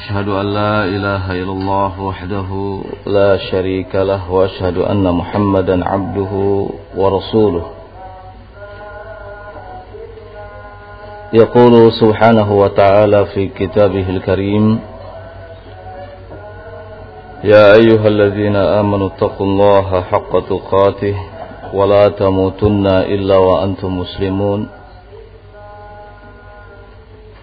أشهد أن لا إله إلا الله وحده لا شريك له وأشهد أن محمدا عبده ورسوله. يقول سبحانه وتعالى في كتابه الكريم يا أيها الذين آمنوا اتقوا الله حق تقاته ولا تموتن إلا وأنتم مسلمون.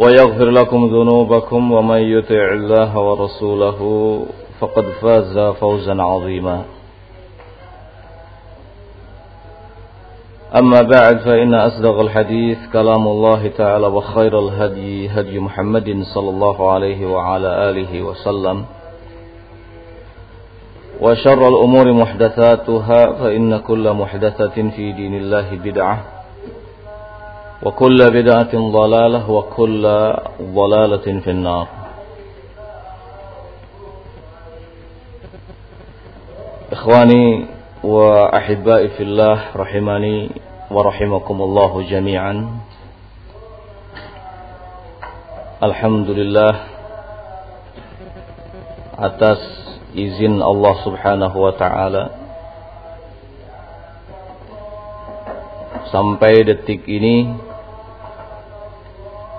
ويغفر لكم ذنوبكم ومن يطع الله ورسوله فقد فاز فوزا عظيما. أما بعد فإن أصدق الحديث كلام الله تعالى وخير الهدي هدي محمد صلى الله عليه وعلى آله وسلم. وشر الأمور محدثاتها فإن كل محدثة في دين الله بدعة. وكل بدعة ضلالة وكل ضلالة في النار. إخواني وأحبائي في الله رحمني ورحمكم الله جميعا. الحمد لله atas izin Allah Subhanahu wa taala. Sampai detik ini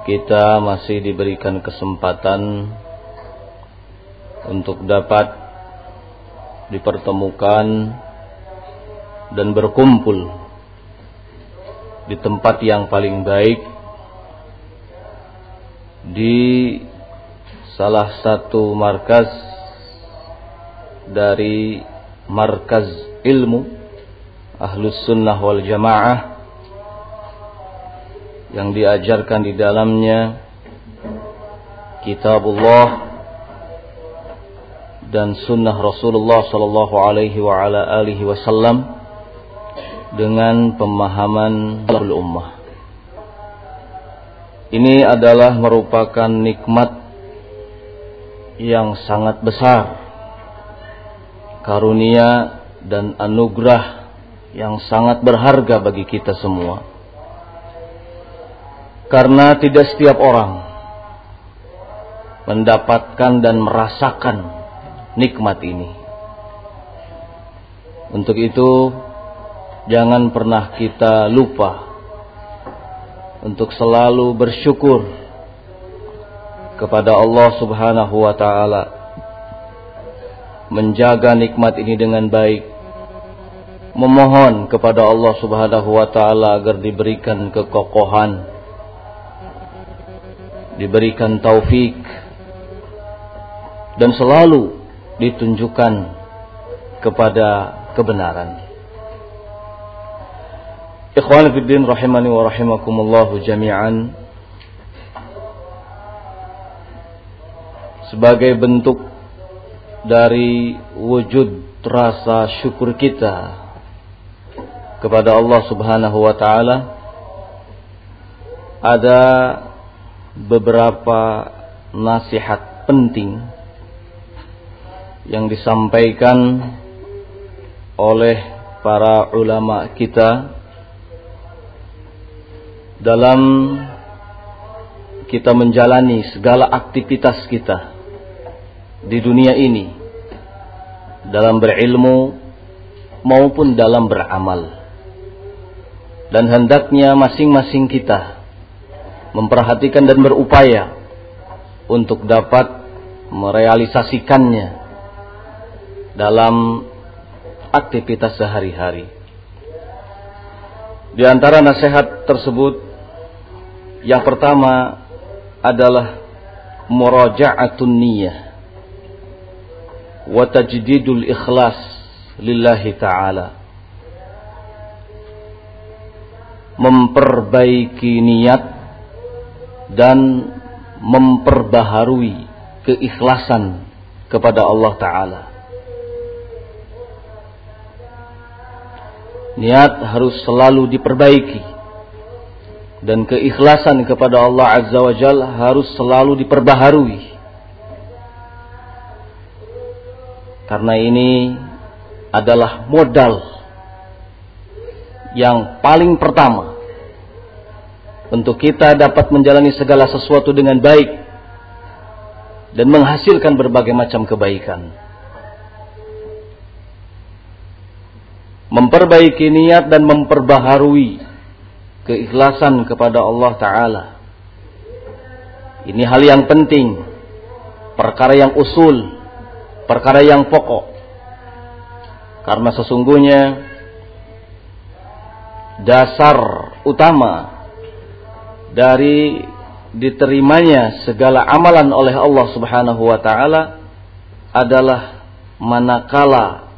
kita masih diberikan kesempatan untuk dapat dipertemukan dan berkumpul di tempat yang paling baik di salah satu markas dari markas ilmu Ahlus Sunnah wal Jamaah yang diajarkan di dalamnya kitabullah dan sunnah Rasulullah sallallahu alaihi wa ala alihi wasallam dengan pemahaman ummah. Ini adalah merupakan nikmat yang sangat besar. Karunia dan anugerah yang sangat berharga bagi kita semua. Karena tidak setiap orang mendapatkan dan merasakan nikmat ini. Untuk itu, jangan pernah kita lupa untuk selalu bersyukur kepada Allah Subhanahu wa taala. Menjaga nikmat ini dengan baik. Memohon kepada Allah Subhanahu wa taala agar diberikan kekokohan diberikan taufik dan selalu ditunjukkan kepada kebenaran. Ikhwan fiddin rahimani wa rahimakumullahu jami'an sebagai bentuk dari wujud rasa syukur kita kepada Allah Subhanahu wa taala ada beberapa nasihat penting yang disampaikan oleh para ulama kita dalam kita menjalani segala aktivitas kita di dunia ini dalam berilmu maupun dalam beramal. Dan hendaknya masing-masing kita memperhatikan dan berupaya untuk dapat merealisasikannya dalam aktivitas sehari-hari. Di antara nasihat tersebut yang pertama adalah muraja'atun niyyah wa tajdidul ikhlas lillahi ta'ala. Memperbaiki niat dan memperbaharui keikhlasan kepada Allah Ta'ala. Niat harus selalu diperbaiki. Dan keikhlasan kepada Allah Azza wa Jal harus selalu diperbaharui. Karena ini adalah modal yang paling pertama untuk kita dapat menjalani segala sesuatu dengan baik dan menghasilkan berbagai macam kebaikan. Memperbaiki niat dan memperbaharui keikhlasan kepada Allah Ta'ala. Ini hal yang penting, perkara yang usul, perkara yang pokok. Karena sesungguhnya dasar utama dari diterimanya segala amalan oleh Allah Subhanahu wa taala adalah manakala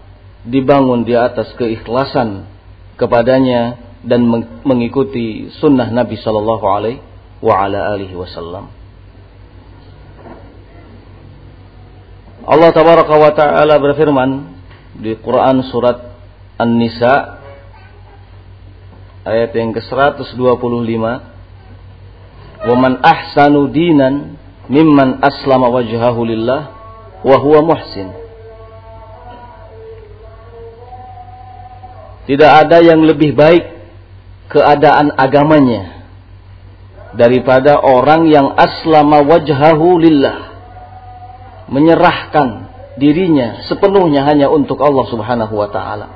dibangun di atas keikhlasan kepadanya dan mengikuti sunnah Nabi Shallallahu Alaihi Wasallam. Allah Tabaraka wa Taala berfirman di Quran surat An-Nisa ayat yang ke-125 waman ahsanu dinan mimman aslama wajhahu lillah وهو محسن. Tidak ada yang lebih baik keadaan agamanya daripada orang yang aslama wajhahu lillah menyerahkan dirinya sepenuhnya hanya untuk Allah Subhanahu wa taala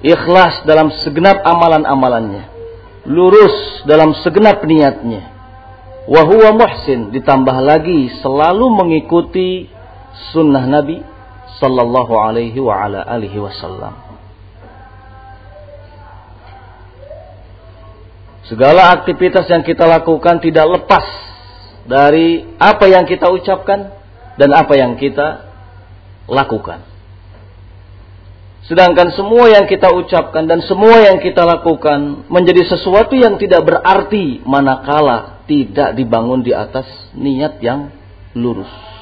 ikhlas dalam segenap amalan-amalannya lurus dalam segenap niatnya Wahuwa muhsin ditambah lagi selalu mengikuti sunnah Nabi sallallahu alaihi wa ala alihi wasallam. Segala aktivitas yang kita lakukan tidak lepas dari apa yang kita ucapkan dan apa yang kita lakukan. Sedangkan semua yang kita ucapkan dan semua yang kita lakukan menjadi sesuatu yang tidak berarti manakala tidak dibangun di atas niat yang lurus.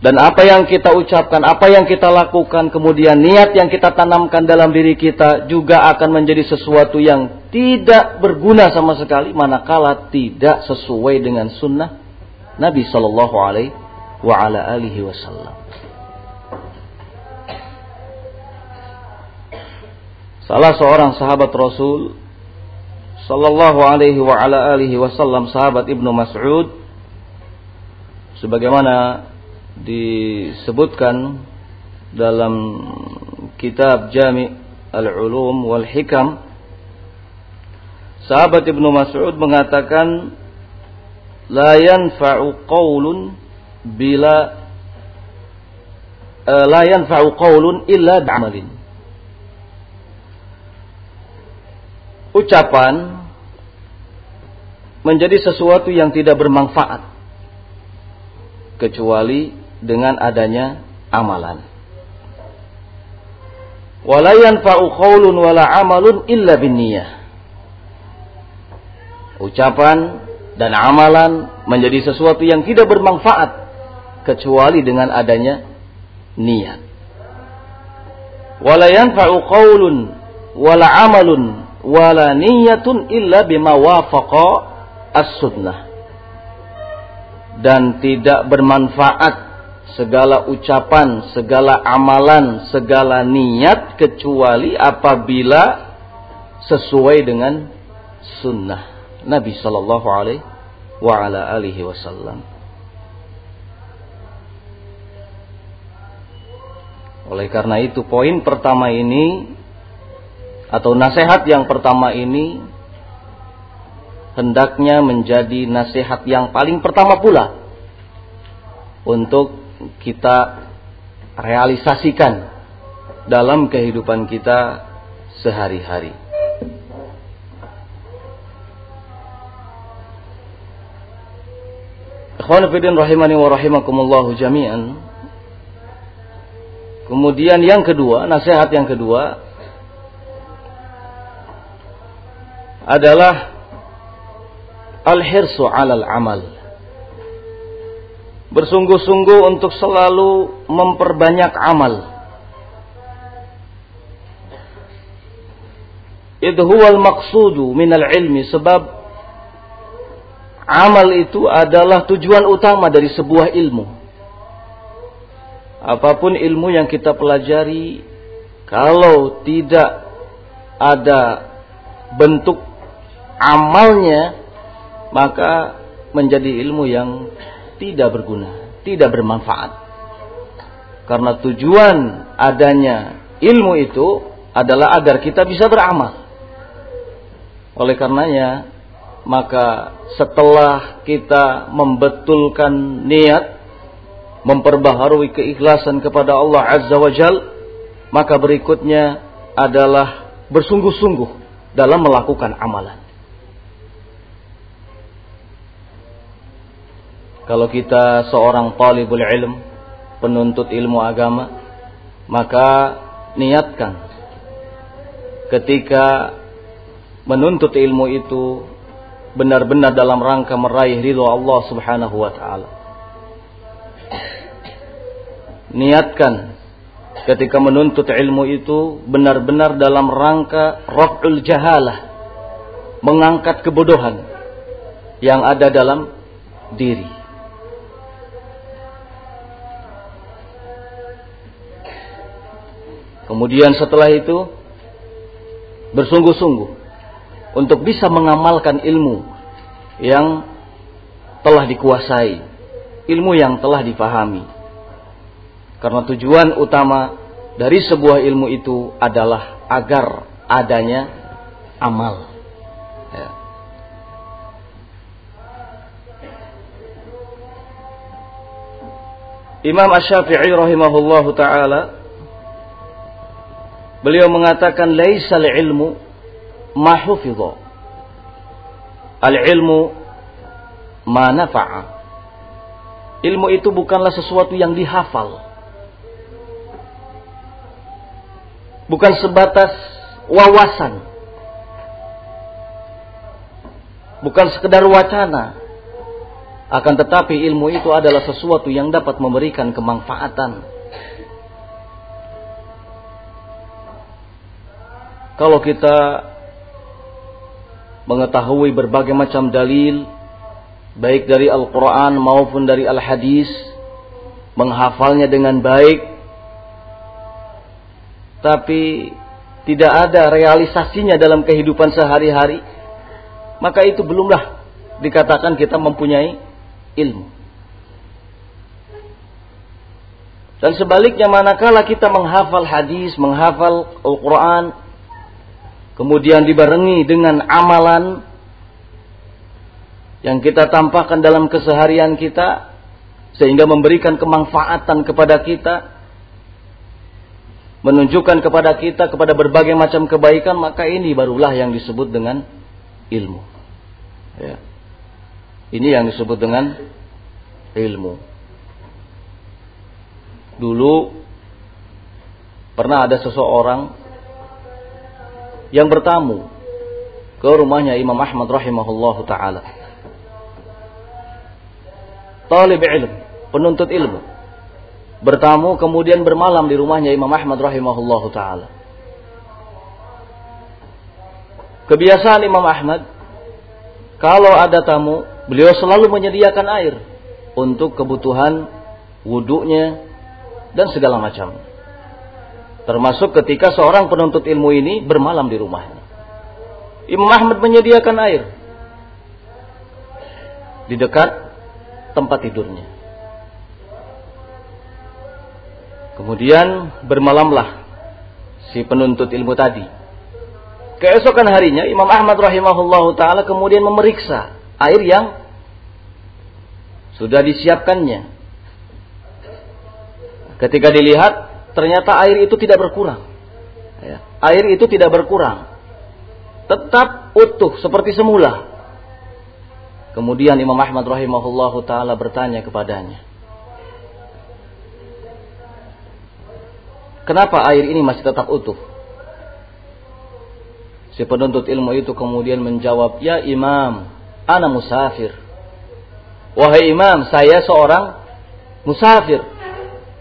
Dan apa yang kita ucapkan, apa yang kita lakukan, kemudian niat yang kita tanamkan dalam diri kita juga akan menjadi sesuatu yang tidak berguna sama sekali manakala tidak sesuai dengan sunnah Nabi Shallallahu Alaihi Wasallam. Salah seorang sahabat Rasul Sallallahu alaihi wa ala alihi wasallam sahabat Ibnu Mas'ud sebagaimana disebutkan dalam kitab Jami' Al-Ulum wal Hikam Sahabat Ibnu Mas'ud mengatakan la yanfa'u qawlun bila uh, la yanfa'u qawlun illa bi'amalin. Ucapan menjadi sesuatu yang tidak bermanfaat kecuali dengan adanya amalan. Wala yanfa'u wala amalun illa binniyah. Ucapan dan amalan menjadi sesuatu yang tidak bermanfaat kecuali dengan adanya niat. Wala yanfa'u wala amalun wala niyatun illa bima wafaqa as-sunnah. Dan tidak bermanfaat segala ucapan, segala amalan, segala niat kecuali apabila sesuai dengan sunnah Nabi Shallallahu Alaihi wa ala alihi wasallam. Oleh karena itu poin pertama ini atau nasihat yang pertama ini hendaknya menjadi nasihat yang paling pertama pula untuk kita realisasikan dalam kehidupan kita sehari-hari. Ikhwan rahimani wa rahimakumullahu jami'an. Kemudian yang kedua, nasihat yang kedua adalah al-hirsu 'alal amal. Bersungguh-sungguh untuk selalu memperbanyak amal. Itu huwal maqsudu minal ilmi sebab amal itu adalah tujuan utama dari sebuah ilmu. Apa pun ilmu yang kita pelajari, kalau tidak ada bentuk amalnya, maka menjadi ilmu yang tidak berguna, tidak bermanfaat. Karena tujuan adanya ilmu itu adalah agar kita bisa beramal. Oleh karenanya, maka setelah kita membetulkan niat memperbaharui keikhlasan kepada Allah Azza wa Jal maka berikutnya adalah bersungguh-sungguh dalam melakukan amalan kalau kita seorang talibul ilm penuntut ilmu agama maka niatkan ketika menuntut ilmu itu benar-benar dalam rangka meraih ridho Allah Subhanahu wa taala. Niatkan ketika menuntut ilmu itu benar-benar dalam rangka raf'ul jahalah, mengangkat kebodohan yang ada dalam diri. Kemudian setelah itu bersungguh-sungguh untuk bisa mengamalkan ilmu yang telah dikuasai, ilmu yang telah dipahami. Karena tujuan utama dari sebuah ilmu itu adalah agar adanya amal. Ya. Imam Ash-Syafi'i rahimahullahu taala beliau mengatakan laisal ilmu ma hufidha. Al-ilmu ma nafa'a. Ilmu itu bukanlah sesuatu yang dihafal. Bukan sebatas wawasan. Bukan sekedar wacana. Akan tetapi ilmu itu adalah sesuatu yang dapat memberikan kemanfaatan. Kalau kita mengetahui berbagai macam dalil baik dari Al-Qur'an maupun dari Al-Hadis menghafalnya dengan baik tapi tidak ada realisasinya dalam kehidupan sehari-hari maka itu belumlah dikatakan kita mempunyai ilmu. Dan sebaliknya manakala kita menghafal hadis menghafal Al-Qur'an kemudian dibarengi dengan amalan yang kita tampakkan dalam keseharian kita sehingga memberikan kemanfaatan kepada kita menunjukkan kepada kita kepada berbagai macam kebaikan maka ini barulah yang disebut dengan ilmu ya. ini yang disebut dengan ilmu dulu pernah ada seseorang yang bertamu ke rumahnya Imam Ahmad rahimahullah taala. Talib ilmu, penuntut ilmu. Bertamu kemudian bermalam di rumahnya Imam Ahmad rahimahullah taala. Kebiasaan Imam Ahmad kalau ada tamu, beliau selalu menyediakan air untuk kebutuhan wuduknya dan segala macam. Termasuk ketika seorang penuntut ilmu ini bermalam di rumahnya. Imam Ahmad menyediakan air di dekat tempat tidurnya. Kemudian bermalamlah si penuntut ilmu tadi. Keesokan harinya Imam Ahmad rahimahullah taala kemudian memeriksa air yang sudah disiapkannya. Ketika dilihat ternyata air itu tidak berkurang. Ya, air itu tidak berkurang. Tetap utuh seperti semula. Kemudian Imam Ahmad rahimahullah taala bertanya kepadanya. Kenapa air ini masih tetap utuh? Si penuntut ilmu itu kemudian menjawab, "Ya Imam, ana musafir." Wahai Imam, saya seorang musafir.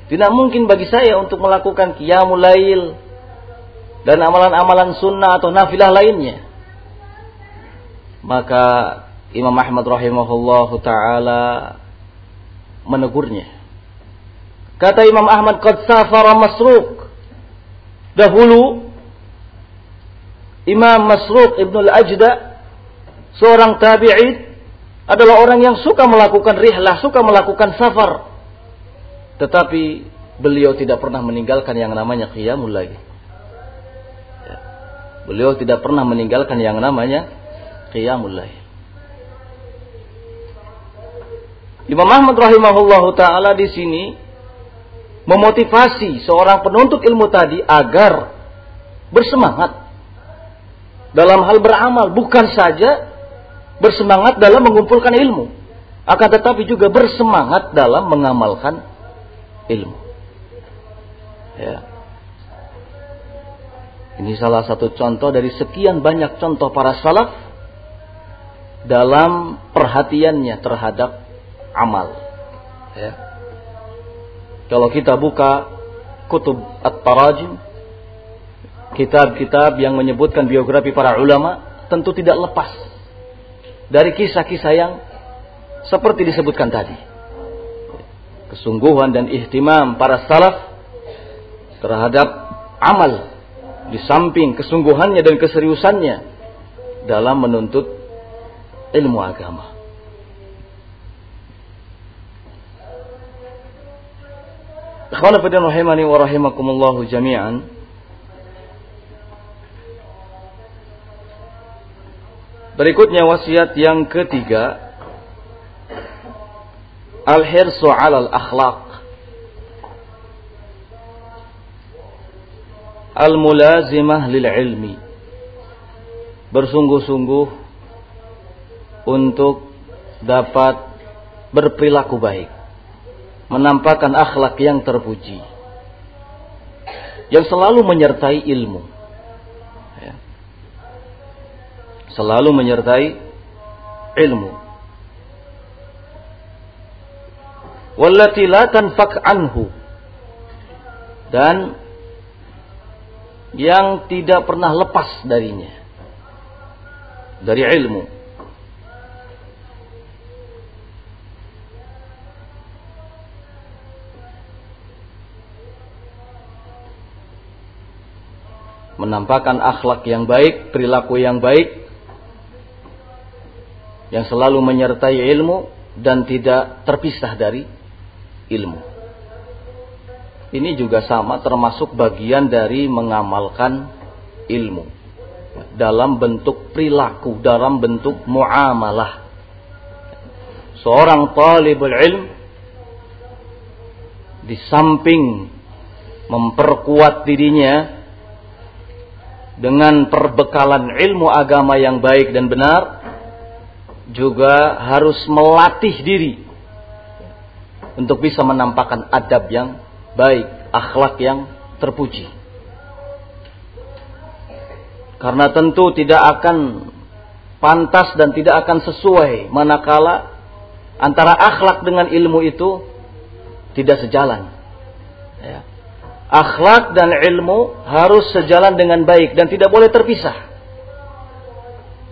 Tidak mungkin bagi saya untuk melakukan qiyamul lail dan amalan-amalan sunnah atau nafilah lainnya. Maka Imam Ahmad rahimahullahu taala menegurnya. Kata Imam Ahmad, "Qad safara Masruq." Dahulu Imam Masruq Ibn Al-Ajda seorang tabi'id adalah orang yang suka melakukan rihlah, suka melakukan safar. Tetapi beliau tidak pernah meninggalkan yang namanya qiyamul lail. Ya. Beliau tidak pernah meninggalkan yang namanya qiyamul lail. Imam Ahmad rahimahullah taala di sini memotivasi seorang penuntut ilmu tadi agar bersemangat dalam hal beramal, bukan saja bersemangat dalam mengumpulkan ilmu, akan tetapi juga bersemangat dalam mengamalkan ilmu. Ya. Ini salah satu contoh dari sekian banyak contoh para salaf dalam perhatiannya terhadap amal. Ya. Kalau kita buka kutub at-tarajim kitab-kitab yang menyebutkan biografi para ulama tentu tidak lepas dari kisah-kisah yang seperti disebutkan tadi. Kesungguhan dan ihtimam para salaf terhadap amal di samping kesungguhannya dan keseriusannya dalam menuntut ilmu agama. Jami'an. Berikutnya wasiat yang ketiga Al-hirsu 'alal akhlaq. Al-mulazimah lil ilmi. Bersungguh-sungguh untuk dapat berperilaku baik. Menampakkan akhlak yang terpuji. Yang selalu menyertai ilmu. Selalu menyertai ilmu. Wallati la tanfak anhu. Dan yang tidak pernah lepas darinya. Dari ilmu. Menampakkan akhlak yang baik, perilaku yang baik, yang selalu menyertai ilmu dan tidak terpisah dari ilmu. Ini juga sama termasuk bagian dari mengamalkan ilmu dalam bentuk perilaku, dalam bentuk muamalah. Seorang talibul ilm di samping memperkuat dirinya dengan perbekalan ilmu agama yang baik dan benar, juga harus melatih diri untuk bisa menampakkan adab yang baik, akhlak yang terpuji. Karena tentu tidak akan pantas dan tidak akan sesuai manakala antara akhlak dengan ilmu itu tidak sejalan. Ya. Akhlak dan ilmu harus sejalan dengan baik dan tidak boleh terpisah.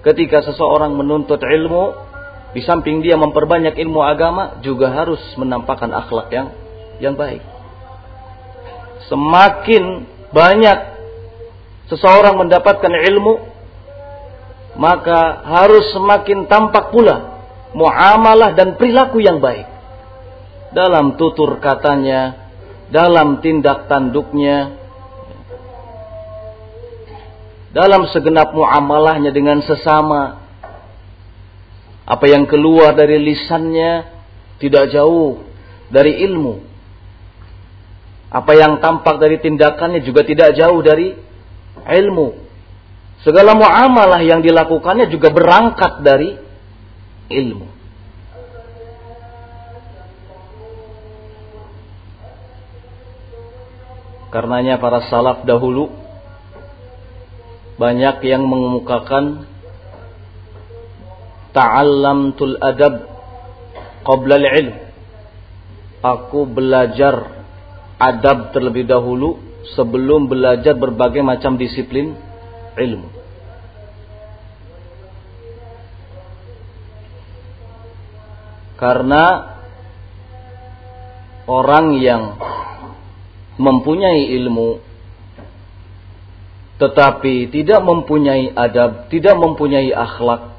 Ketika seseorang menuntut ilmu, di samping dia memperbanyak ilmu agama, juga harus menampakkan akhlak yang yang baik. Semakin banyak seseorang mendapatkan ilmu, maka harus semakin tampak pula muamalah dan perilaku yang baik. Dalam tutur katanya, dalam tindak tanduknya, dalam segenap muamalahnya dengan sesama. Apa yang keluar dari lisannya tidak jauh dari ilmu. Apa yang tampak dari tindakannya juga tidak jauh dari ilmu. Segala muamalah yang dilakukannya juga berangkat dari ilmu. Karenanya para salaf dahulu banyak yang mengemukakan ta'allamtul adab qabla al-ilm. Aku belajar adab terlebih dahulu sebelum belajar berbagai macam disiplin ilmu. Karena orang yang mempunyai ilmu tetapi tidak mempunyai adab, tidak mempunyai akhlak,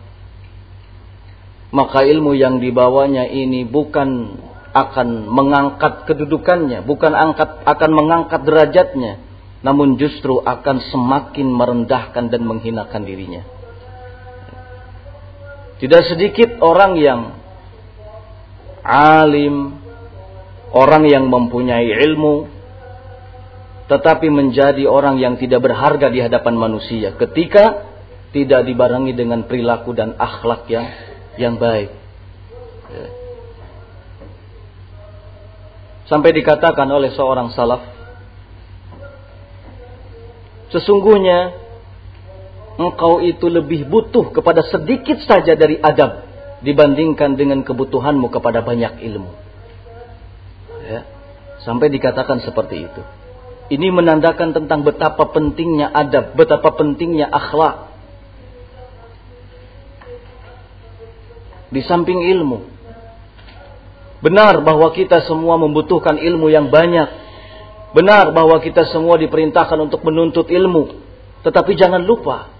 maka ilmu yang dibawanya ini bukan akan mengangkat kedudukannya, bukan angkat akan mengangkat derajatnya, namun justru akan semakin merendahkan dan menghinakan dirinya. Tidak sedikit orang yang alim, orang yang mempunyai ilmu, tetapi menjadi orang yang tidak berharga di hadapan manusia ketika tidak dibarengi dengan perilaku dan akhlak yang yang baik. Ya. Sampai dikatakan oleh seorang salaf, sesungguhnya engkau itu lebih butuh kepada sedikit saja dari adab dibandingkan dengan kebutuhanmu kepada banyak ilmu. Ya. Sampai dikatakan seperti itu. Ini menandakan tentang betapa pentingnya adab, betapa pentingnya akhlak. Di samping ilmu, Benar bahwa kita semua membutuhkan ilmu yang banyak. Benar bahwa kita semua diperintahkan untuk menuntut ilmu. Tetapi jangan lupa,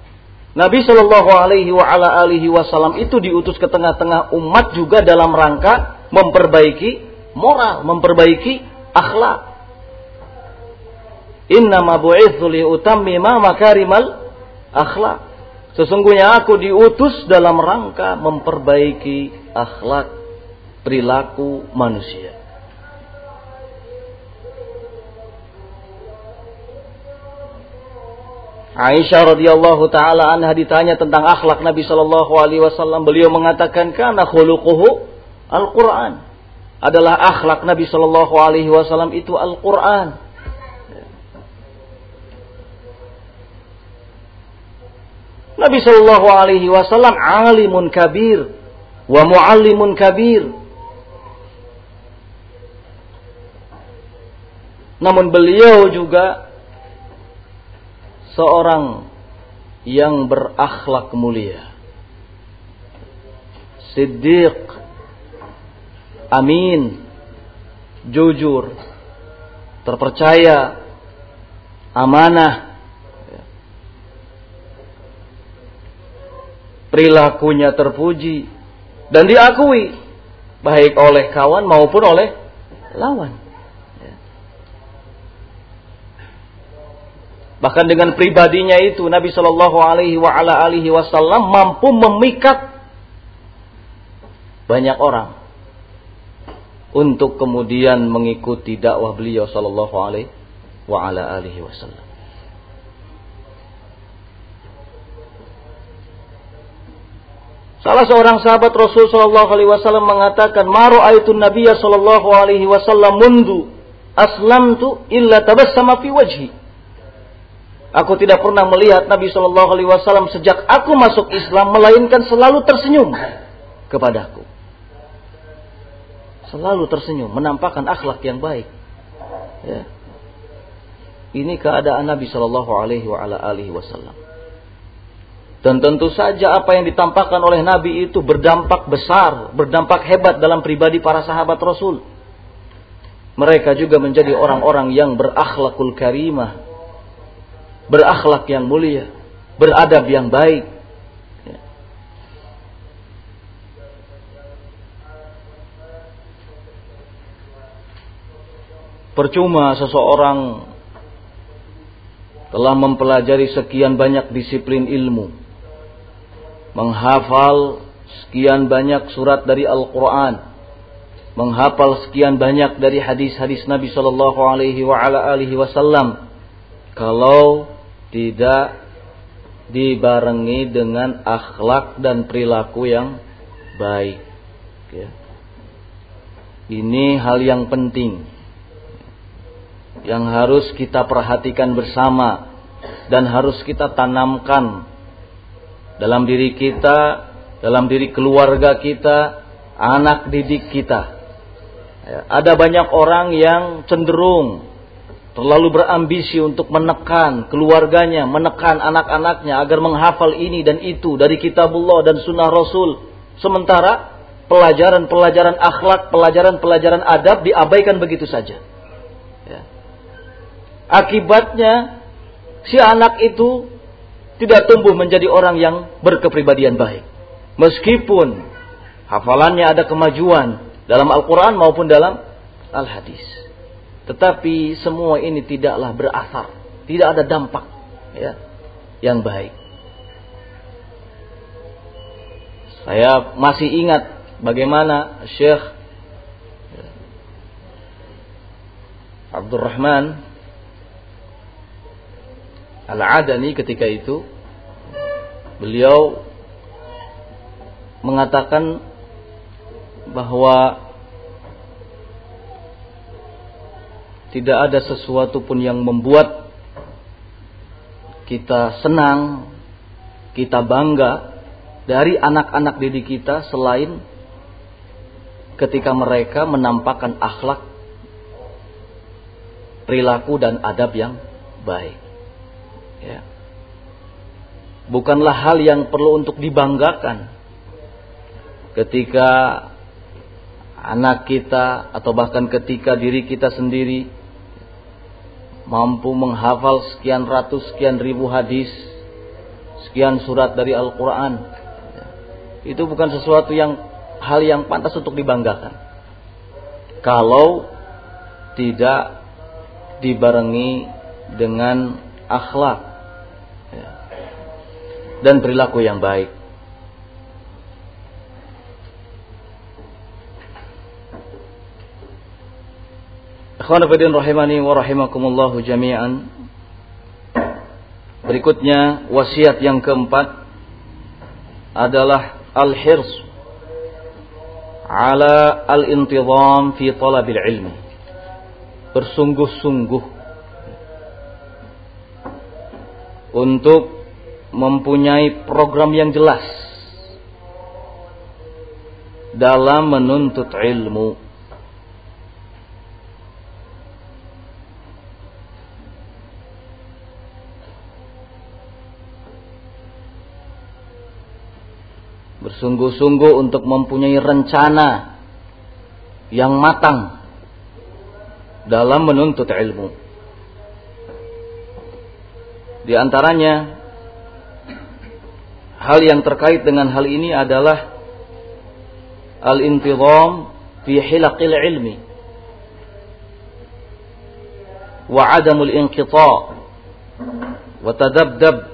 Nabi Shallallahu Alaihi Wasallam itu diutus ke tengah-tengah umat juga dalam rangka memperbaiki moral, memperbaiki akhlak. Inna ma bu'ithu li makarimal akhlak. Sesungguhnya aku diutus dalam rangka memperbaiki akhlak perilaku manusia. Aisyah radhiyallahu taala anha ditanya tentang akhlak Nabi sallallahu alaihi wasallam, beliau mengatakan kana khuluquhu Al-Qur'an. Adalah akhlak Nabi sallallahu alaihi wasallam itu Al-Qur'an. Nabi sallallahu alaihi wasallam alimun kabir wa muallimun kabir. Namun beliau juga seorang yang berakhlak mulia. Siddiq, amin, jujur, terpercaya, amanah, perilakunya terpuji dan diakui baik oleh kawan maupun oleh lawan. Bahkan dengan pribadinya itu Nabi Shallallahu Alaihi Wasallam mampu memikat banyak orang untuk kemudian mengikuti dakwah beliau Shallallahu Alaihi Wasallam. Salah seorang sahabat Rasul Shallallahu Alaihi Wasallam mengatakan, "Maru aitu Nabiya Shallallahu Alaihi Wasallam mundu aslamtu illa tabassama fi wajhi." Aku tidak pernah melihat Nabi Shallallahu Alaihi Wasallam sejak aku masuk Islam melainkan selalu tersenyum kepadaku. Selalu tersenyum, menampakkan akhlak yang baik. Ya. Ini keadaan Nabi Shallallahu Alaihi Wasallam. Dan tentu saja apa yang ditampakkan oleh Nabi itu berdampak besar, berdampak hebat dalam pribadi para sahabat Rasul. Mereka juga menjadi orang-orang yang berakhlakul karimah, berakhlak yang mulia, beradab yang baik. Percuma seseorang telah mempelajari sekian banyak disiplin ilmu, menghafal sekian banyak surat dari Al-Quran, menghafal sekian banyak dari hadis-hadis Nabi Shallallahu Alaihi Wasallam, kalau tidak dibarengi dengan akhlak dan perilaku yang baik. Ya. Ini hal yang penting yang harus kita perhatikan bersama dan harus kita tanamkan dalam diri kita, dalam diri keluarga kita, anak didik kita. Ya, ada banyak orang yang cenderung terlalu berambisi untuk menekan keluarganya, menekan anak-anaknya agar menghafal ini dan itu dari kitabullah dan sunnah Rasul. Sementara pelajaran-pelajaran akhlak, pelajaran-pelajaran adab diabaikan begitu saja. Akibatnya si anak itu tidak tumbuh menjadi orang yang berkepribadian baik. Meskipun hafalannya ada kemajuan dalam Al-Quran maupun dalam Al-Hadis. Tetapi semua ini tidaklah berasar. Tidak ada dampak ya, yang baik. Saya masih ingat bagaimana Syekh Abdurrahman Al-Adani ketika itu beliau mengatakan bahwa tidak ada sesuatu pun yang membuat kita senang, kita bangga dari anak-anak didik kita selain ketika mereka menampakkan akhlak, perilaku dan adab yang baik. Ya. Bukanlah hal yang perlu untuk dibanggakan. Ketika anak kita atau bahkan ketika diri kita sendiri mampu menghafal sekian ratus sekian ribu hadis sekian surat dari Al-Quran itu bukan sesuatu yang hal yang pantas untuk dibanggakan. Kalau tidak dibarengi dengan akhlak dan perilaku yang baik. Ikhwan rahimani wa rahimakumullah jami'an. Berikutnya wasiat yang keempat adalah al-hirs ala al-intizam fi talabil ilmi. Bersungguh-sungguh untuk mempunyai program yang jelas dalam menuntut ilmu. Bersungguh-sungguh untuk mempunyai rencana yang matang dalam menuntut ilmu. Di antaranya hal yang terkait dengan hal ini adalah al-intizam fi hilaqil ilmi wa adamul inqita wa tadabdab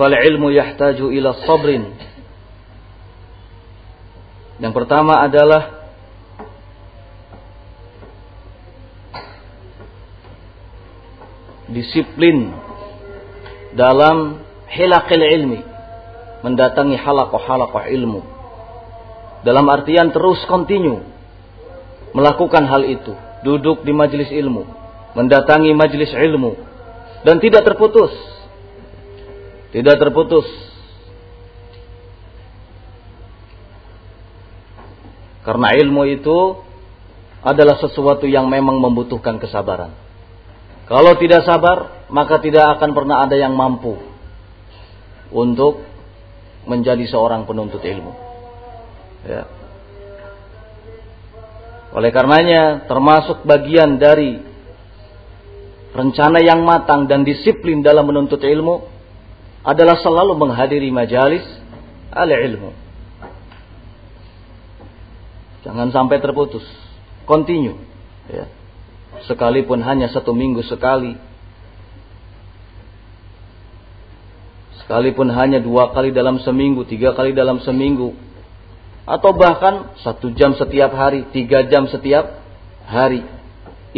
fal ilmu yahtaju ila sabrin. Yang pertama adalah disiplin dalam hilaqil ilmi mendatangi halakoh-halakoh ilmu. Dalam artian terus kontinu melakukan hal itu, duduk di majelis ilmu, mendatangi majelis ilmu dan tidak terputus. Tidak terputus. Karena ilmu itu adalah sesuatu yang memang membutuhkan kesabaran. Kalau tidak sabar, maka tidak akan pernah ada yang mampu untuk menjadi seorang penuntut ilmu. Ya. Oleh karenanya termasuk bagian dari rencana yang matang dan disiplin dalam menuntut ilmu adalah selalu menghadiri majalis al ilmu. Jangan sampai terputus. Continue. Ya. Sekalipun hanya satu minggu sekali. Sekalipun hanya dua kali dalam seminggu, tiga kali dalam seminggu, atau bahkan satu jam setiap hari, tiga jam setiap hari.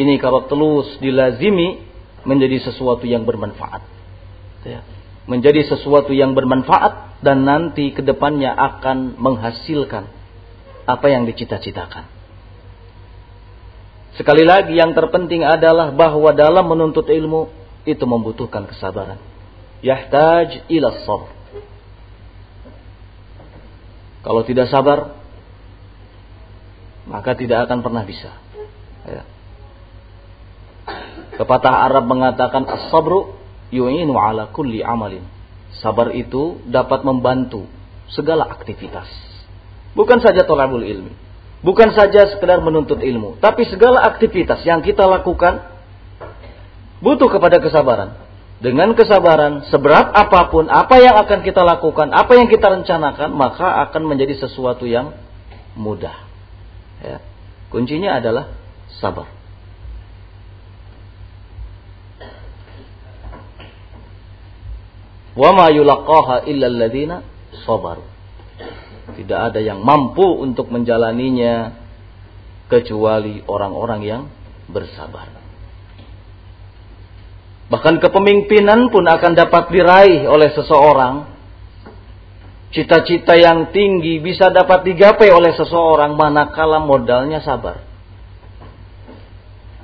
Ini kalau terus dilazimi menjadi sesuatu yang bermanfaat. Ya. Menjadi sesuatu yang bermanfaat dan nanti ke depannya akan menghasilkan apa yang dicita-citakan. Sekali lagi yang terpenting adalah bahwa dalam menuntut ilmu itu membutuhkan kesabaran yahtaj ila sabr. Kalau tidak sabar, maka tidak akan pernah bisa. Ya. Pepatah Arab mengatakan as-sabru yu'inu ala kulli amalin. Sabar itu dapat membantu segala aktivitas. Bukan saja tolabul ilmi. Bukan saja sekedar menuntut ilmu. Tapi segala aktivitas yang kita lakukan butuh kepada kesabaran dengan kesabaran, seberat apa pun apa yang akan kita lakukan, apa yang kita rencanakan, maka akan menjadi sesuatu yang mudah. Ya. Kuncinya adalah sabar. Wa ma yulaqaha illa. Tidak ada yang mampu untuk menjalaninya kecuali orang-orang yang bersabar. Bahkan kepemimpinan pun akan dapat diraih oleh seseorang. Cita-cita yang tinggi bisa dapat digapai oleh seseorang manakala modalnya sabar.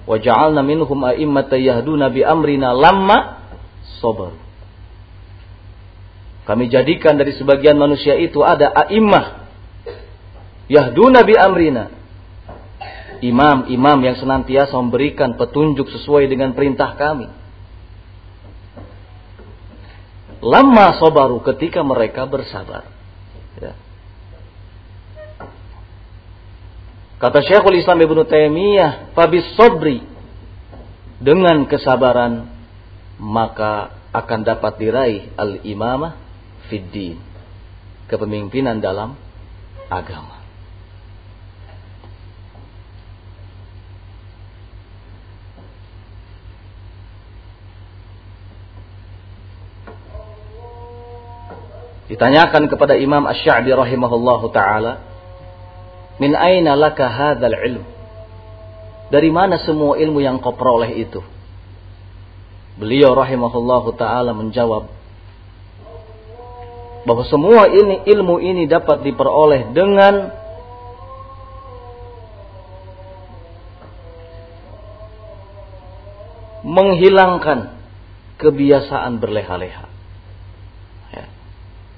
Wa ja'alna minhum a'immata yahduna bi amrina lamma sabar. Kami jadikan dari sebagian manusia itu ada a'immah yahduna bi amrina. Imam-imam yang senantiasa memberikan petunjuk sesuai dengan perintah kami lama sobaru ketika mereka bersabar. Ya. Kata Syekhul Islam Ibnu Taimiyah, "Fabis sobri" dengan kesabaran maka akan dapat diraih al-imamah fiddin, kepemimpinan dalam agama. Ditanyakan kepada Imam Ash-Sha'bi rahimahullahu taala, "Min aina laka hadzal ilm?" Dari mana semua ilmu yang kau peroleh itu? Beliau rahimahullahu taala menjawab bahwa semua ini ilmu ini dapat diperoleh dengan menghilangkan kebiasaan berleha-leha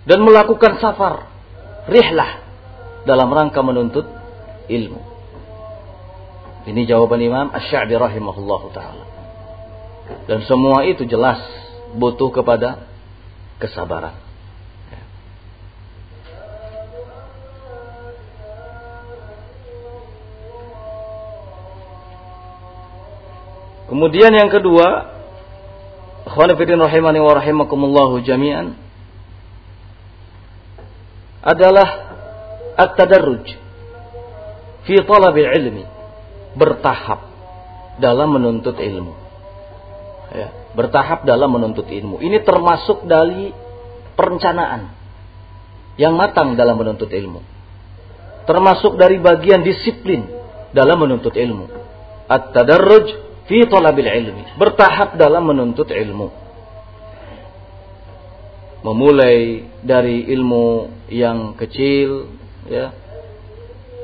dan melakukan safar rihlah dalam rangka menuntut ilmu. Ini jawaban Imam Asy-Sya'bi rahimahullah taala. Dan semua itu jelas butuh kepada kesabaran. Kemudian yang kedua, Khawanifiddin rahimani wa rahimakumullahu jami'an adalah at-tadarruj fi talabil ilmi bertahap dalam menuntut ilmu. Ya, bertahap dalam menuntut ilmu. Ini termasuk dari perencanaan yang matang dalam menuntut ilmu. Termasuk dari bagian disiplin dalam menuntut ilmu. At-tadarruj fi talabil ilmi bertahap dalam menuntut ilmu memulai dari ilmu yang kecil ya.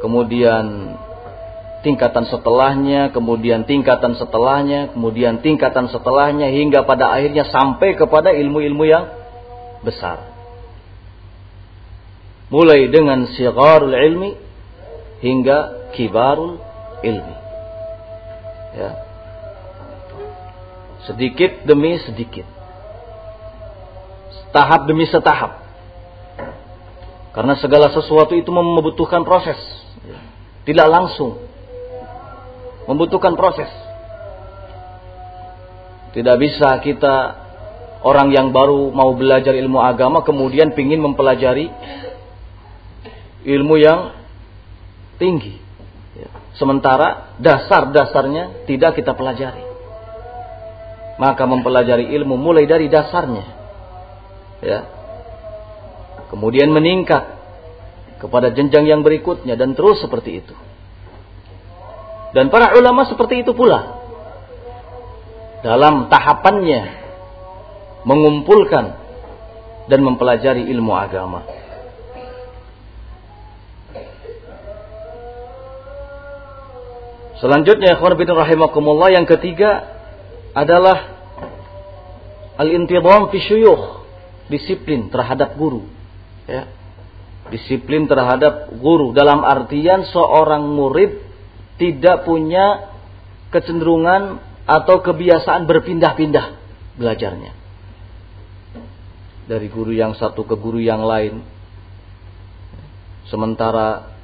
Kemudian tingkatan setelahnya kemudian tingkatan setelahnya kemudian tingkatan setelahnya hingga pada akhirnya sampai kepada ilmu-ilmu yang besar. Mulai dengan sigharul ilmi hingga kibarul ilmi. Ya. Sedikit demi sedikit tahap demi setahap. Karena segala sesuatu itu membutuhkan proses. Tidak langsung. Membutuhkan proses. Tidak bisa kita orang yang baru mau belajar ilmu agama kemudian ingin mempelajari ilmu yang tinggi. Sementara dasar-dasarnya tidak kita pelajari. Maka mempelajari ilmu mulai dari dasarnya ya kemudian meningkat kepada jenjang yang berikutnya dan terus seperti itu. Dan para ulama seperti itu pula. Dalam tahapannya mengumpulkan dan mempelajari ilmu agama. Selanjutnya ikhwan rahimakumullah yang ketiga adalah al-intidham fi syuyukh, disiplin terhadap guru. Ya. Disiplin terhadap guru dalam artian seorang murid tidak punya kecenderungan atau kebiasaan berpindah-pindah belajarnya. Dari guru yang satu ke guru yang lain. Sementara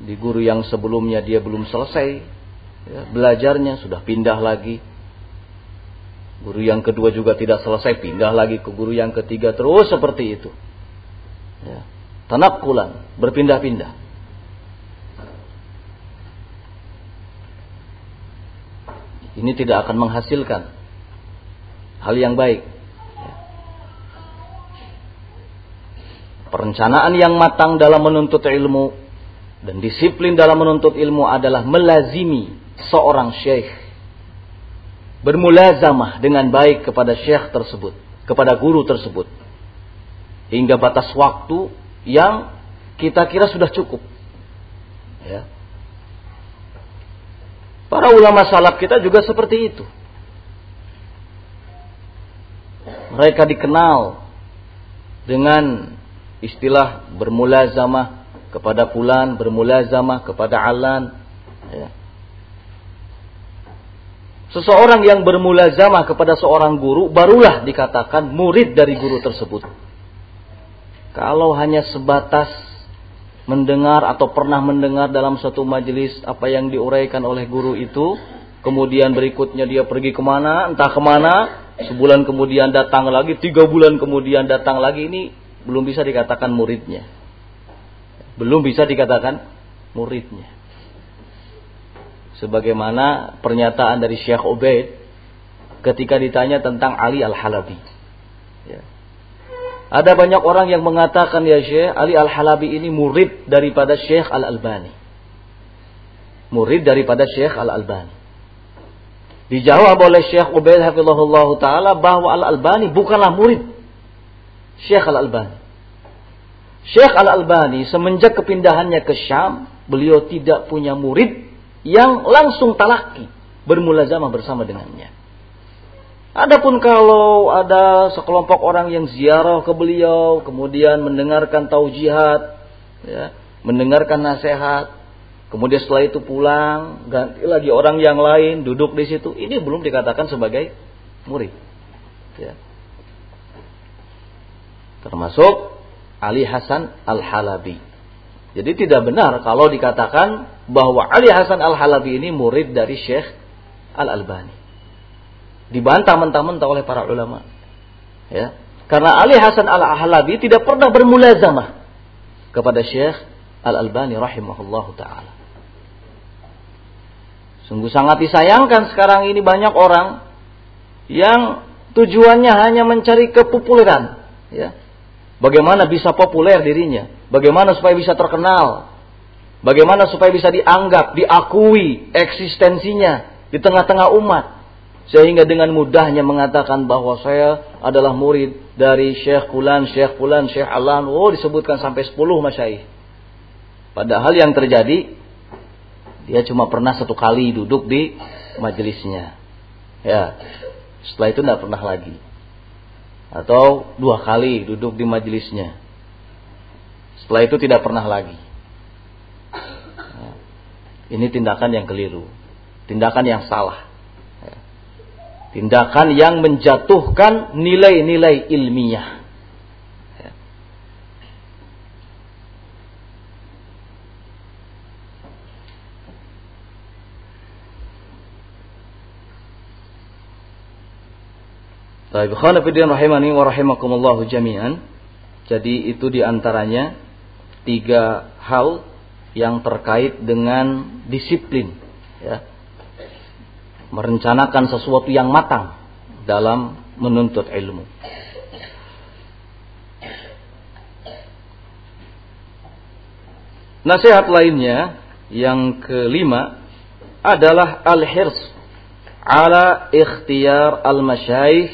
di guru yang sebelumnya dia belum selesai ya, belajarnya sudah pindah lagi. Guru yang kedua juga tidak selesai pindah lagi ke guru yang ketiga terus seperti itu. Ya. Tanakkulan, berpindah-pindah. ini tidak akan menghasilkan hal yang baik. Perencanaan yang matang dalam menuntut ilmu dan disiplin dalam menuntut ilmu adalah melazimi seorang syekh. Bermulazamah dengan baik kepada syekh tersebut, kepada guru tersebut. Hingga batas waktu yang kita kira sudah cukup. Ya. Para ulama salaf kita juga seperti itu. Mereka dikenal dengan istilah bermulazamah kepada fulan, bermulazamah kepada alan. Ya. Seseorang yang bermulazamah kepada seorang guru barulah dikatakan murid dari guru tersebut. Kalau hanya sebatas mendengar atau pernah mendengar dalam suatu majelis apa yang diuraikan oleh guru itu, kemudian berikutnya dia pergi ke mana, entah ke mana, sebulan kemudian datang lagi, tiga bulan kemudian datang lagi, ini belum bisa dikatakan muridnya. Belum bisa dikatakan muridnya. Sebagaimana pernyataan dari Syekh Ubaid ketika ditanya tentang Ali Al-Halabi. Ya. Ada banyak orang yang mengatakan ya Syekh Ali Al-Halabi ini murid daripada Syekh Al-Albani. Murid daripada Syekh Al-Albani. Dijawab oleh Syekh Ubaid hafizahullah taala bahwa Al-Albani bukanlah murid Syekh Al-Albani. Syekh Al-Albani semenjak kepindahannya ke Syam, beliau tidak punya murid yang langsung talaki bermulazamah bersama dengannya. Adapun kalau ada sekelompok orang yang ziarah ke beliau, kemudian mendengarkan taujihat, ya, mendengarkan nasihat, kemudian setelah itu pulang, ganti lagi orang yang lain duduk di situ, ini belum dikatakan sebagai murid. Ya. Termasuk Ali Hasan Al-Halabi. Jadi tidak benar kalau dikatakan bahwa Ali Hasan Al-Halabi ini murid dari Syekh Al-Albani dibantah mentah-mentah oleh para ulama. Ya. Karena Ali Hasan Al-Ahlabi tidak pernah bermulazamah kepada Syekh Al-Albani rahimahullahu taala. Sungguh sangat disayangkan sekarang ini banyak orang yang tujuannya hanya mencari kepopuleran, ya. Bagaimana bisa populer dirinya? Bagaimana supaya bisa terkenal? Bagaimana supaya bisa dianggap, diakui eksistensinya di tengah-tengah umat? Sehingga dengan mudahnya mengatakan bahwa saya adalah murid dari Syekh Fulan, Syekh Fulan, Syekh Alan. Oh disebutkan sampai 10 masyaih. Padahal yang terjadi, dia cuma pernah satu kali duduk di majelisnya. Ya, setelah itu tidak pernah lagi. Atau dua kali duduk di majelisnya. Setelah itu tidak pernah lagi. Ini tindakan yang keliru. Tindakan yang salah. Tindakan yang menjatuhkan nilai-nilai ilmiah. Rahimani wa rahimakumullahu jami'an. Jadi itu di antaranya tiga hal yang terkait dengan disiplin. Ya merencanakan sesuatu yang matang dalam menuntut ilmu. Nasihat lainnya yang kelima adalah al-hirs ala ikhtiyar al-masyayikh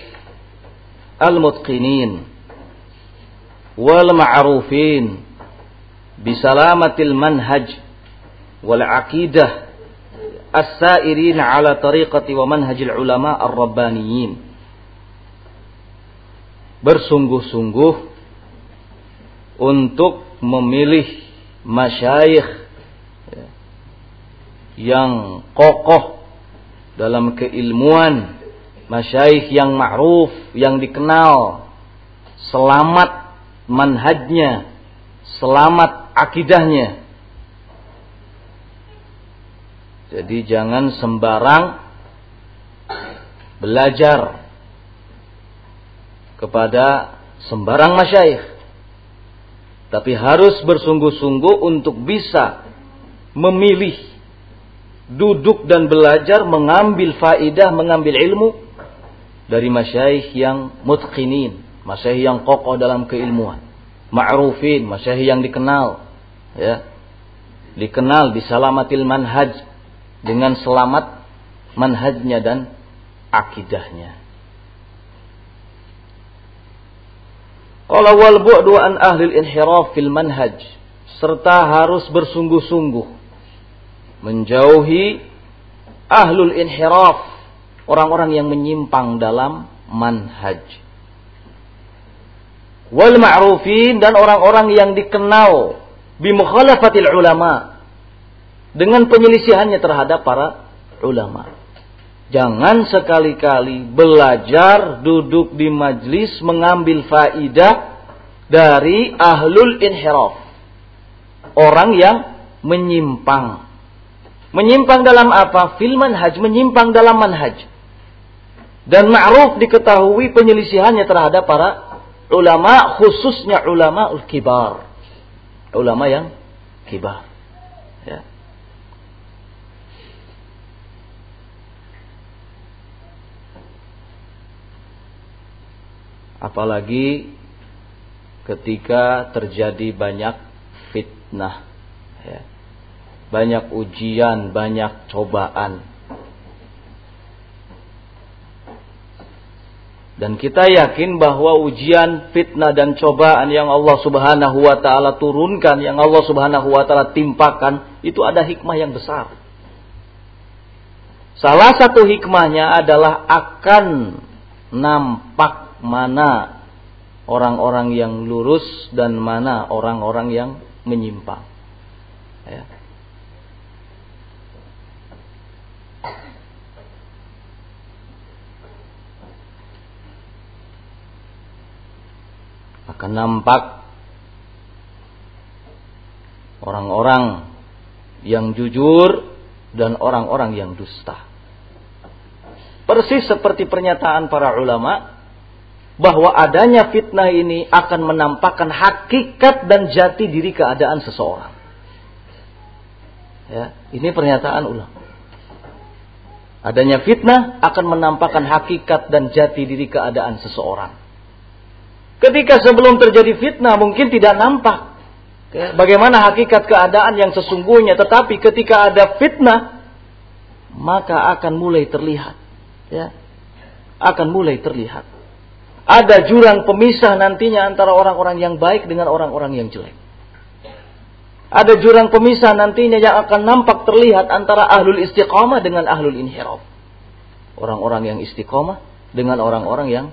al-mutqinin wal ma'rufin bisalamatil manhaj wal aqidah as-sairin ala tariqati wa manhajil ulama ar-rabbaniyin. Bersungguh-sungguh untuk memilih masyayikh ya, yang kokoh dalam keilmuan, masyayikh yang ma'ruf, yang dikenal, selamat manhajnya, selamat akidahnya. Jadi jangan sembarang belajar kepada sembarang masyayikh. Tapi harus bersungguh-sungguh untuk bisa memilih duduk dan belajar mengambil faidah, mengambil ilmu dari masyayikh yang mutqinin, masyayikh yang kokoh dalam keilmuan, ma'rufin, masyayikh yang dikenal, ya. Dikenal di salamatil manhaj, dengan selamat manhajnya dan akidahnya. Qala wal bu'du an ahli inhiraf fil manhaj serta harus bersungguh-sungguh menjauhi ahlul inhiraf orang-orang yang menyimpang dalam manhaj wal ma'rufin dan orang-orang yang dikenal bi mukhalafatil ulama dengan penyelisihannya terhadap para ulama. Jangan sekali-kali belajar duduk di majlis mengambil faidah dari ahlul inhiraf. Orang yang menyimpang. Menyimpang dalam apa? Fil manhaj, menyimpang dalam manhaj. Dan ma'ruf diketahui penyelisihannya terhadap para ulama, khususnya ulama ul kibar. Ulama yang kibar. Ya. apalagi ketika terjadi banyak fitnah ya. banyak ujian banyak cobaan dan kita yakin bahwa ujian fitnah dan cobaan yang Allah Subhanahu wa taala turunkan yang Allah Subhanahu wa taala timpakan itu ada hikmah yang besar salah satu hikmahnya adalah akan nampak mana orang-orang yang lurus dan mana orang-orang yang menyimpang. Ya. Akan nampak orang-orang yang jujur dan orang-orang yang dusta. Persis seperti pernyataan para ulama bahwa adanya fitnah ini akan menampakkan hakikat dan jati diri keadaan seseorang. Ya, ini pernyataan ulama. Adanya fitnah akan menampakkan hakikat dan jati diri keadaan seseorang. Ketika sebelum terjadi fitnah mungkin tidak nampak ya, bagaimana hakikat keadaan yang sesungguhnya, tetapi ketika ada fitnah maka akan mulai terlihat, ya, akan mulai terlihat ada jurang pemisah nantinya antara orang-orang yang baik dengan orang-orang yang jelek. Ada jurang pemisah nantinya yang akan nampak terlihat antara ahlul istiqamah dengan ahlul inhiraf. Orang-orang yang istiqamah dengan orang-orang yang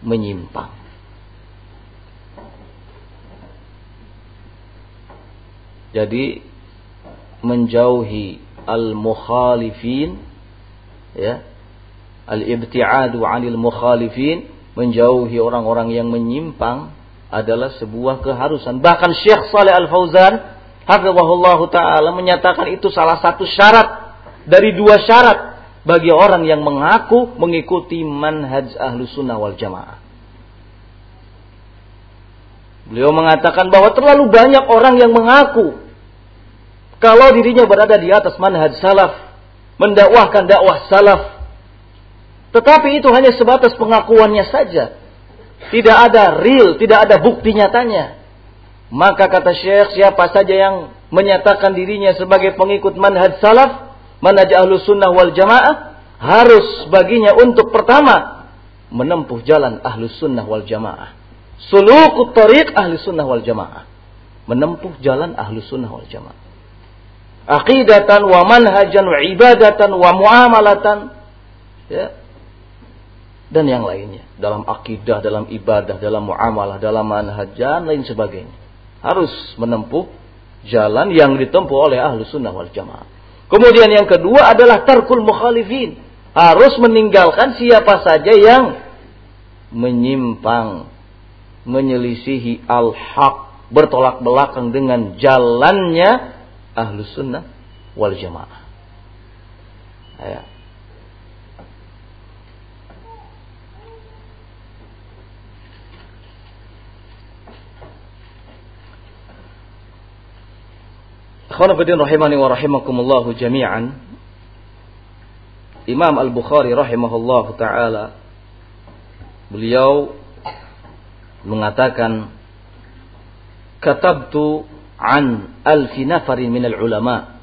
menyimpang. Jadi menjauhi al-mukhalifin ya al-ibtiadu 'anil mukhalifin menjauhi orang-orang yang menyimpang adalah sebuah keharusan. Bahkan Syekh Saleh Al-Fauzan hafizahullah taala menyatakan itu salah satu syarat dari dua syarat bagi orang yang mengaku mengikuti manhaj ahlu sunnah wal jamaah. Beliau mengatakan bahwa terlalu banyak orang yang mengaku kalau dirinya berada di atas manhaj salaf, mendakwahkan dakwah salaf, tetapi itu hanya sebatas pengakuannya saja. Tidak ada real, tidak ada bukti nyatanya. Maka kata Syekh, siapa saja yang menyatakan dirinya sebagai pengikut manhaj salaf, manhaj ahlu sunnah wal jamaah, harus baginya untuk pertama menempuh jalan ahlu sunnah wal jamaah. Sulukut tariq ahlu sunnah wal jamaah. Menempuh jalan ahlu sunnah wal jamaah. Aqidatan wa manhajan wa ibadatan wa muamalatan. Ya, dan yang lainnya dalam akidah, dalam ibadah, dalam muamalah, dalam manhaj dan lain sebagainya. Harus menempuh jalan yang ditempuh oleh ahlu sunnah wal jamaah. Kemudian yang kedua adalah tarkul mukhalifin. Harus meninggalkan siapa saja yang menyimpang, menyelisihi al-haq, bertolak belakang dengan jalannya ahlu sunnah wal jamaah. Ya. Ikhwanafidin rahimani wa rahimakumullahu jami'an. Imam Al-Bukhari rahimahullah taala beliau mengatakan katabtu an alfi nafarin min al-ulama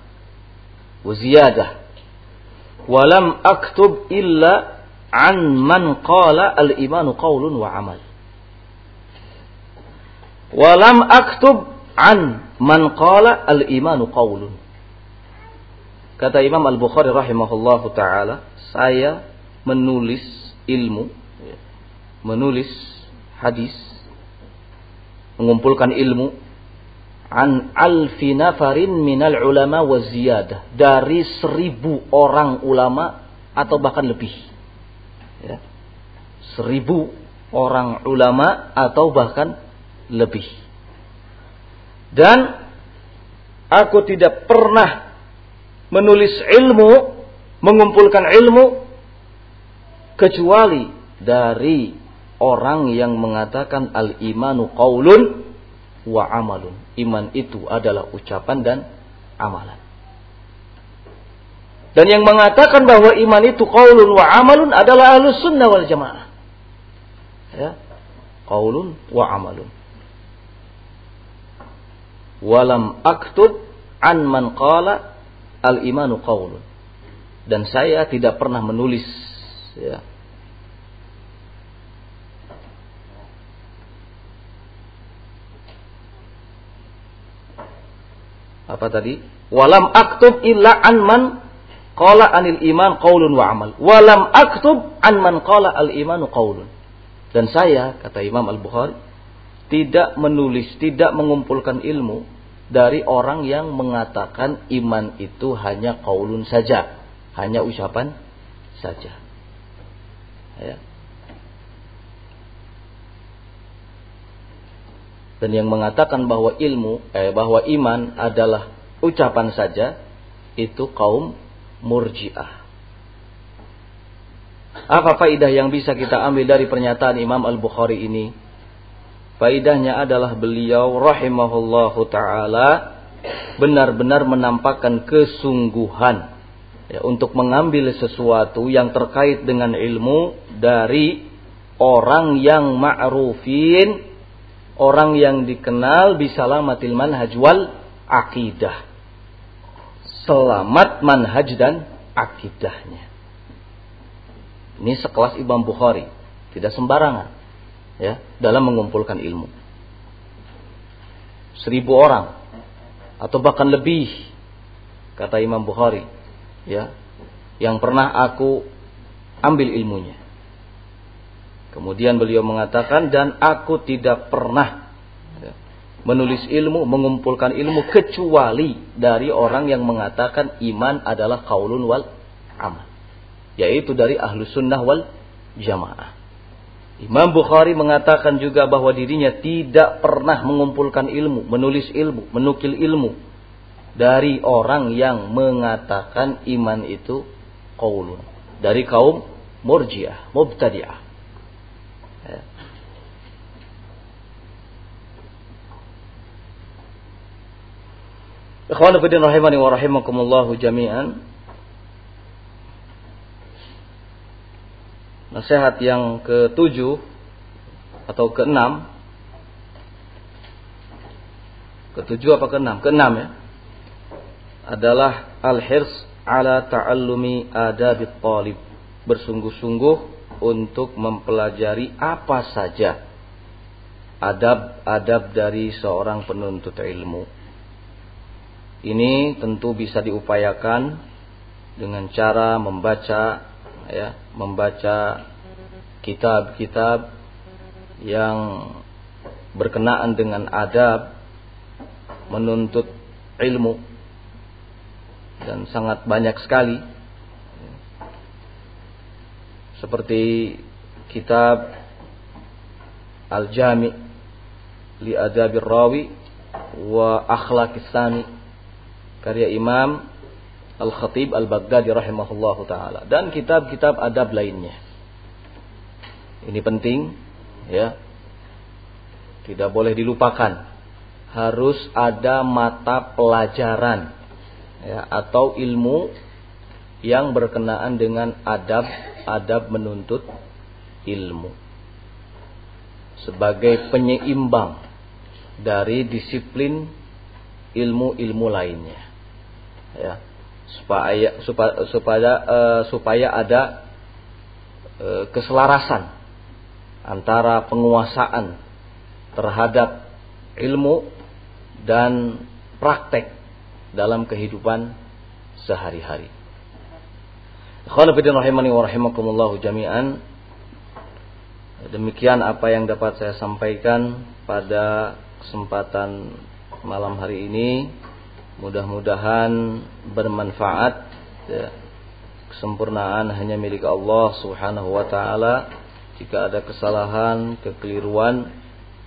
wa ziyadah wa lam aktub illa an man qala al-imanu qawlun wa amal wa lam aktub an man qala al imanu qaulun. Kata Imam Al-Bukhari rahimahullah taala, saya menulis ilmu, menulis hadis, mengumpulkan ilmu an alfi nafarin minal ulama wa ziyadah. Dari seribu orang ulama atau bahkan lebih. Ya. seribu orang ulama atau bahkan lebih. Dan aku tidak pernah menulis ilmu, mengumpulkan ilmu kecuali dari orang yang mengatakan al-imanu qaulun wa amalun. Iman itu adalah ucapan dan amalan. Dan yang mengatakan bahwa iman itu qaulun wa amalun adalah ahlus sunnah wal jamaah. Ya. Qaulun wa amalun walam aktub an man qala al imanu qaulun dan saya tidak pernah menulis ya apa tadi walam aktub illa an man qala anil iman qaulun wa amal walam aktub an man qala al imanu qaulun dan saya kata Imam Al Bukhari tidak menulis, tidak mengumpulkan ilmu dari orang yang mengatakan iman itu hanya kaulun saja, hanya ucapan saja. Ya. Dan yang mengatakan bahwa ilmu, eh, bahwa iman adalah ucapan saja, itu kaum murjiah. Apa faidah yang bisa kita ambil dari pernyataan Imam Al-Bukhari ini? Faidahnya adalah beliau rahimahullahu taala benar-benar menampakkan kesungguhan ya, untuk mengambil sesuatu yang terkait dengan ilmu dari orang yang ma'rufin, orang yang dikenal bisalamatil manhaj wal akidah. Selamat manhaj dan akidahnya. Ini sekelas Imam Bukhari, tidak sembarangan ya dalam mengumpulkan ilmu. Seribu orang atau bahkan lebih kata Imam Bukhari ya yang pernah aku ambil ilmunya. Kemudian beliau mengatakan dan aku tidak pernah menulis ilmu, mengumpulkan ilmu kecuali dari orang yang mengatakan iman adalah kaulun wal amal. Yaitu dari ahlu sunnah wal jamaah. Imam Bukhari mengatakan juga bahwa dirinya tidak pernah mengumpulkan ilmu, menulis ilmu, menukil ilmu dari orang yang mengatakan iman itu qaulun. Dari kaum murjiah, mubtadi'ah. Ya. Ikhwan rahimani wa rahimakumullahu jami'an. Nasihat yang ketujuh atau keenam. Ketujuh apa keenam? Keenam ya. adalah al-hirs ala ta'allumi adabit talib. Bersungguh-sungguh untuk mempelajari apa saja adab-adab dari seorang penuntut ilmu. Ini tentu bisa diupayakan dengan cara membaca ya, membaca kitab-kitab yang berkenaan dengan adab menuntut ilmu dan sangat banyak sekali seperti kitab Al-Jami li Adabir Rawi wa Akhlaqis Sani karya Imam Al-Khatib Al-Baghdadi rahimahullahu taala dan kitab-kitab adab lainnya. Ini penting ya. Tidak boleh dilupakan. Harus ada mata pelajaran ya atau ilmu yang berkenaan dengan adab-adab menuntut ilmu sebagai penyeimbang dari disiplin ilmu-ilmu lainnya. Ya. Supaya supaya supaya, uh, supaya ada uh, keselarasan antara penguasaan terhadap ilmu dan praktek dalam kehidupan sehari-hari. Khawalafidin rahimani wa rahimakumullahu jami'an. Demikian apa yang dapat saya sampaikan pada kesempatan malam hari ini. Mudah-mudahan bermanfaat. Ya. Kesempurnaan hanya milik Allah Subhanahu wa taala. Jika ada kesalahan, kekeliruan,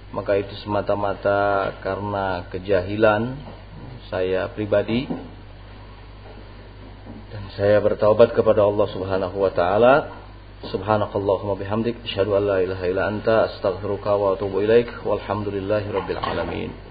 maka itu semata-mata karena kejahilan saya pribadi dan saya bertaubat kepada Allah Subhanahu wa taala. Subhanakallahumma bihamdik. Asyhadu an la ilaha illa anta. Astaghfiruka wa atubu ilaik. Walhamdulillahi rabbil alamin.